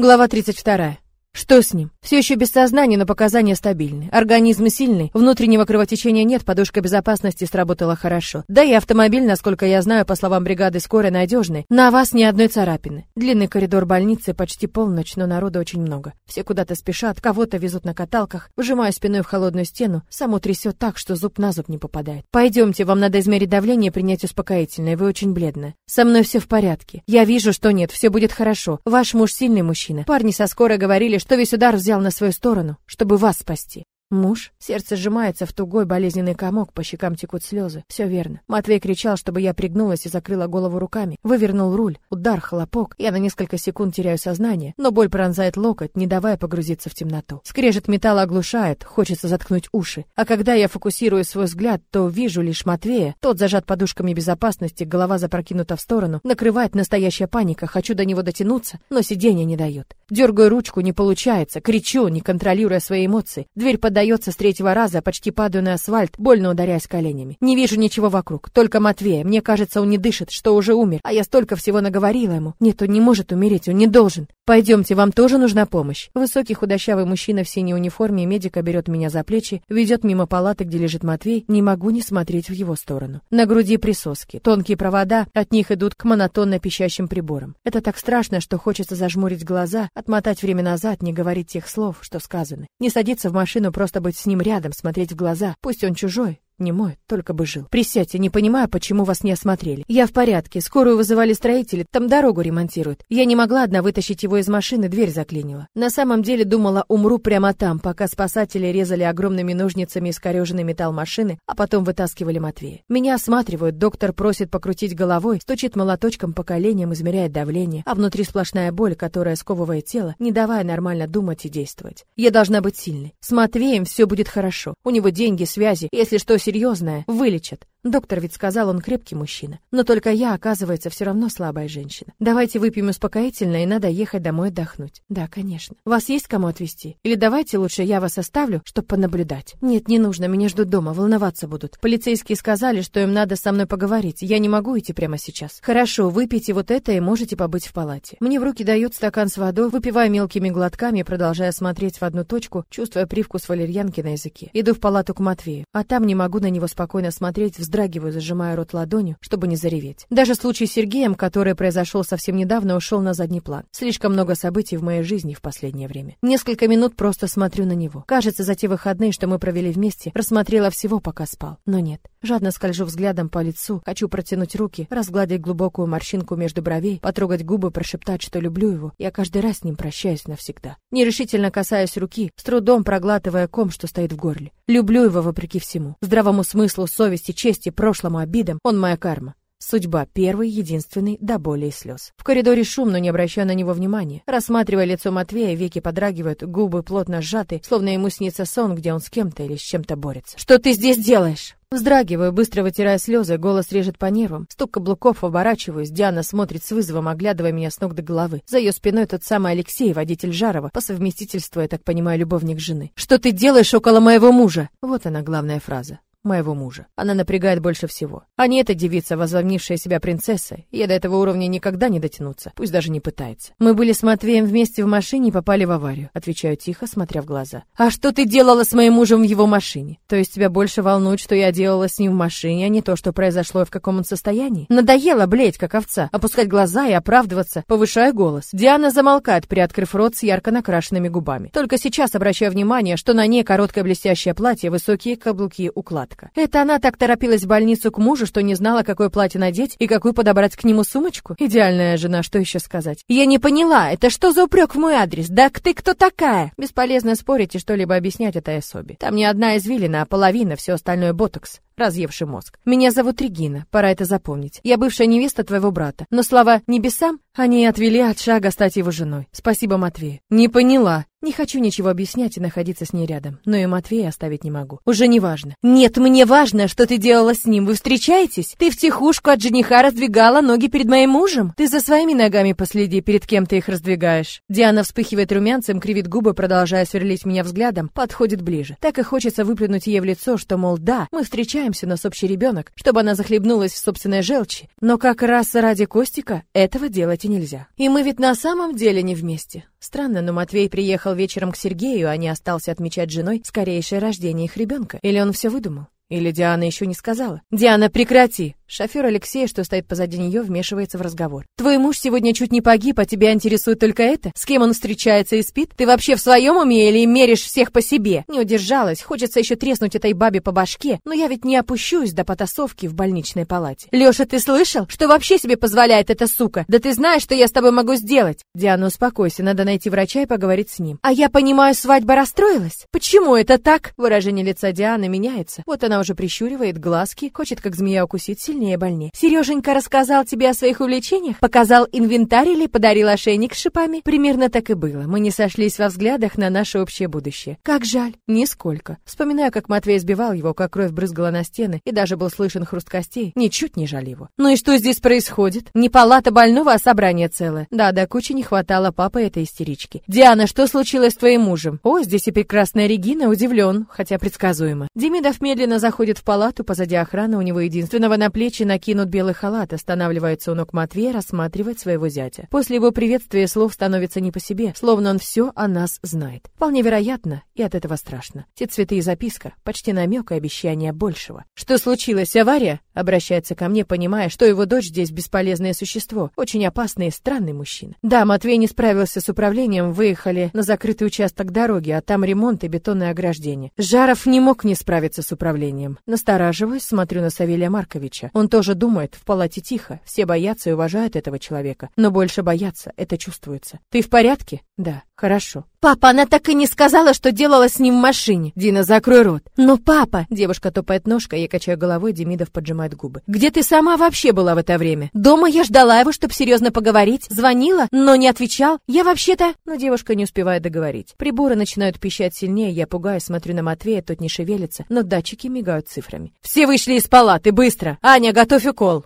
Глава 32. Что с ним? Все еще без сознания, но показания стабильны. Организм сильный, внутреннего кровотечения нет, подушка безопасности сработала хорошо. Да и автомобиль, насколько я знаю, по словам бригады скорой, надежный. На вас ни одной царапины. Длинный коридор больницы, почти полночь, но народу очень много. Все куда-то спешат, кого-то везут на каталках. Вжимаю спиной в холодную стену, само трясет так, что зуб на зуб не попадает. Пойдемте, вам надо измерить давление и принять успокоительное, вы очень бледны. Со мной все в порядке. Я вижу, что нет, все будет хорошо. Ваш муж сильный мужчина. Парни со скорой говорили, что весь удар взял на свою сторону, чтобы вас спасти. Муж? Сердце сжимается в тугой болезненный комок, по щекам текут слезы. Все верно. Матвей кричал, чтобы я пригнулась и закрыла голову руками. Вывернул руль. Удар, хлопок. Я на несколько секунд теряю сознание, но боль пронзает локоть, не давая погрузиться в темноту. Скрежет металла оглушает, хочется заткнуть уши. А когда я фокусирую свой взгляд, то вижу лишь Матвея. Тот зажат подушками безопасности, голова запрокинута в сторону. Накрывает настоящая паника. Хочу до него дотянуться, но сиденье не дает. Дергаю ручку, не получается. Кричу, не контролируя свои эмоции. Дверь под поддается с третьего раза, почти падаю на асфальт, больно ударяясь коленями. Не вижу ничего вокруг, только Матвея. Мне кажется, он не дышит, что уже умер, а я столько всего наговорила ему. Нет, он не может умереть, он не должен. Пойдемте, вам тоже нужна помощь. Высокий худощавый мужчина в синей униформе медика берет меня за плечи, ведет мимо палаты, где лежит Матвей. Не могу не смотреть в его сторону. На груди присоски, тонкие провода, от них идут к монотонно пищащим приборам. Это так страшно, что хочется зажмурить глаза, отмотать время назад, не говорить тех слов, что сказаны. Не садиться в машину просто Просто быть с ним рядом, смотреть в глаза. Пусть он чужой, не мой, только бы жил. Присядьте, не понимаю, почему вас не осмотрели. Я в порядке, скорую вызывали строители, там дорогу ремонтируют. Я не могла одна вытащить его из машины, дверь заклинила. На самом деле думала, умру прямо там, пока спасатели резали огромными ножницами искореженный металл машины, а потом вытаскивали Матвея. Меня осматривают, доктор просит покрутить головой, стучит молоточком по коленям, измеряет давление, а внутри сплошная боль, которая сковывает тело, не давая нормально думать и действовать. Я должна быть сильной. С Матвеем все будет хорошо. У него деньги, связи, если что серьезное, вылечат. Доктор ведь сказал, он крепкий мужчина. Но только я, оказывается, все равно слабая женщина. Давайте выпьем успокоительное, и надо ехать домой отдохнуть. Да, конечно. Вас есть кому отвезти? Или давайте лучше я вас оставлю, чтобы понаблюдать. Нет, не нужно, меня ждут дома, волноваться будут. Полицейские сказали, что им надо со мной поговорить. Я не могу идти прямо сейчас. Хорошо, выпейте вот это и можете побыть в палате. Мне в руки дают стакан с водой, выпивая мелкими глотками, продолжая смотреть в одну точку, чувствуя привкус валерьянки на языке. Иду в палату к Матвею, а там не могу на него спокойно смотреть, вздрагиваю, зажимая рот ладонью, чтобы не зареветь. Даже случай с Сергеем, который произошел совсем недавно, ушел на задний план. Слишком много событий в моей жизни в последнее время. Несколько минут просто смотрю на него. Кажется, за те выходные, что мы провели вместе, рассмотрела всего, пока спал. Но нет. Жадно скольжу взглядом по лицу, хочу протянуть руки, разгладить глубокую морщинку между бровей, потрогать губы, прошептать, что люблю его. Я каждый раз с ним прощаюсь навсегда. Нерешительно касаясь руки, с трудом проглатывая ком, что стоит в горле. Люблю его вопреки всему. Здравому смыслу, совести, чести, прошлому обидам. Он моя карма. Судьба первый, единственный, до боли и слез. В коридоре шум, но не обращая на него внимания. Рассматривая лицо Матвея, веки подрагивают, губы плотно сжаты, словно ему снится сон, где он с кем-то или с чем-то борется. «Что ты здесь делаешь?» Вздрагиваю, быстро вытирая слезы, голос режет по нервам. Стук каблуков, оборачиваюсь. Диана смотрит с вызовом, оглядывая меня с ног до головы. За ее спиной тот самый Алексей, водитель Жарова, по совместительству, я так понимаю, любовник жены. «Что ты делаешь около моего мужа?» Вот она главная фраза моего мужа. Она напрягает больше всего. А не эта девица, возомнившая себя принцессой. Я до этого уровня никогда не дотянуться, пусть даже не пытается. Мы были с Матвеем вместе в машине и попали в аварию. Отвечаю тихо, смотря в глаза. А что ты делала с моим мужем в его машине? То есть тебя больше волнует, что я делала с ним в машине, а не то, что произошло и в каком он состоянии? Надоело блеять, как овца, опускать глаза и оправдываться, повышая голос. Диана замолкает, приоткрыв рот с ярко накрашенными губами. Только сейчас обращаю внимание, что на ней короткое блестящее платье, высокие каблуки, уклад загадка. Это она так торопилась в больницу к мужу, что не знала, какое платье надеть и какую подобрать к нему сумочку? Идеальная жена, что еще сказать? Я не поняла, это что за упрек в мой адрес? Да ты кто такая? Бесполезно спорить и что-либо объяснять этой особе. Там не одна извилина, а половина, все остальное ботокс разъевший мозг. Меня зовут Регина, пора это запомнить. Я бывшая невеста твоего брата. Но слова небесам, они отвели от шага стать его женой. Спасибо, Матвей. Не поняла. Не хочу ничего объяснять и находиться с ней рядом, но и Матвея оставить не могу. Уже не важно. Нет, мне важно, что ты делала с ним. Вы встречаетесь? Ты втихушку от жениха раздвигала ноги перед моим мужем? Ты за своими ногами последи, перед кем ты их раздвигаешь. Диана вспыхивает румянцем, кривит губы, продолжая сверлить меня взглядом, подходит ближе. Так и хочется выплюнуть ей в лицо, что, мол, да, мы встречаемся, извиняемся, но с общий ребенок, чтобы она захлебнулась в собственной желчи. Но как раз ради Костика этого делать и нельзя. И мы ведь на самом деле не вместе. Странно, но Матвей приехал вечером к Сергею, а не остался отмечать женой скорейшее рождение их ребенка. Или он все выдумал? Или Диана еще не сказала? «Диана, прекрати!» Шофер Алексея, что стоит позади нее, вмешивается в разговор. «Твой муж сегодня чуть не погиб, а тебя интересует только это? С кем он встречается и спит? Ты вообще в своем уме или меришь всех по себе?» Не удержалась, хочется еще треснуть этой бабе по башке, но я ведь не опущусь до потасовки в больничной палате. «Леша, ты слышал? Что вообще себе позволяет эта сука? Да ты знаешь, что я с тобой могу сделать?» «Диана, успокойся, надо найти врача и поговорить с ним». «А я понимаю, свадьба расстроилась? Почему это так?» Выражение лица Дианы меняется. Вот она уже прищуривает глазки, хочет как змея укусить сильнее больнее. Сереженька рассказал тебе о своих увлечениях? Показал инвентарь или подарил ошейник с шипами? Примерно так и было. Мы не сошлись во взглядах на наше общее будущее. Как жаль. Нисколько. Вспоминаю, как Матвей сбивал его, как кровь брызгала на стены, и даже был слышен хруст костей. Ничуть не жаль его. Ну и что здесь происходит? Не палата больного, а собрание целое. Да, до кучи не хватало папы этой истерички. Диана, что случилось с твоим мужем? О, здесь и прекрасная Регина удивлен, хотя предсказуемо. Демидов медленно заходит в палату, позади охраны у него единственного на плечи накинут белый халат, останавливается у ног Матвея, рассматривает своего зятя. После его приветствия слов становится не по себе, словно он все о нас знает. Вполне вероятно, и от этого страшно. Те цветы и записка, почти намек и обещание большего. Что случилось, авария? Обращается ко мне, понимая, что его дочь здесь бесполезное существо, очень опасный и странный мужчина. Да, Матвей не справился с управлением, выехали на закрытый участок дороги, а там ремонт и бетонное ограждение. Жаров не мог не справиться с управлением. Настораживаюсь, смотрю на Савелия Марковича. Он тоже думает, в палате тихо, все боятся и уважают этого человека, но больше боятся, это чувствуется. Ты в порядке? Да, хорошо. Папа, она так и не сказала, что делала с ним в машине. Дина, закрой рот. Но папа, девушка топает ножкой, я качаю головой, Демидов поджимает губы. Где ты сама вообще была в это время? Дома я ждала его, чтобы серьезно поговорить, звонила, но не отвечал. Я вообще-то... Но девушка не успевает договорить. Приборы начинают пищать сильнее, я пугаюсь, смотрю на Матвея, тот не шевелится, но датчики мигают цифрами. Все вышли из палаты, быстро. Аня, готовь укол.